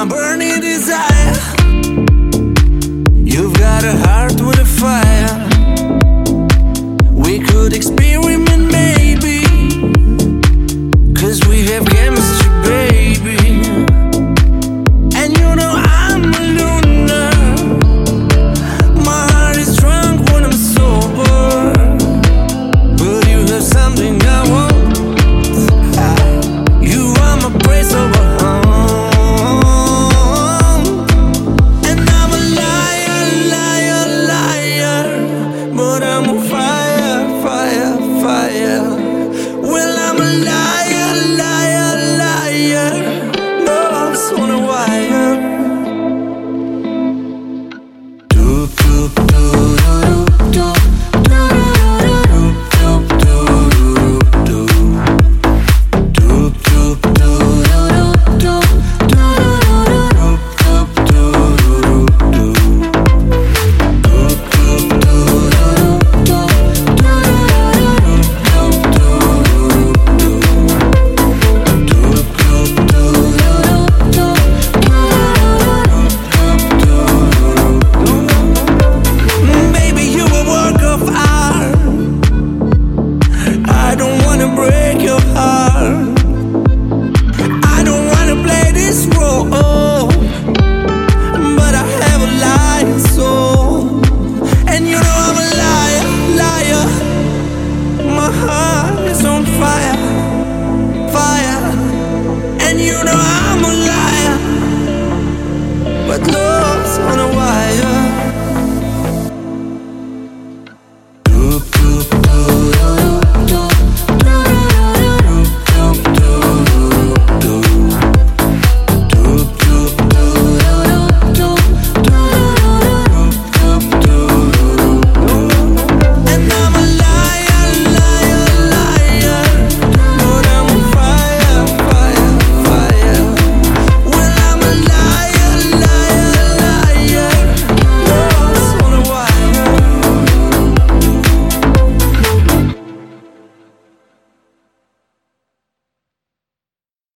My burning desire. You've got a heart with a fire.